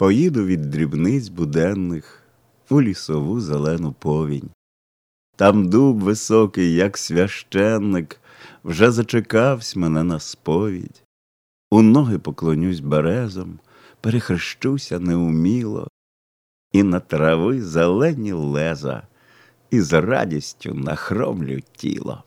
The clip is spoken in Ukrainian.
Поїду від дрібниць буденних у лісову зелену повінь. Там дуб високий, як священник, вже зачекавсь мене на сповідь. У ноги поклонюсь березом, перехрещуся неуміло, і на трави зелені леза, і з радістю нахромлю тіло.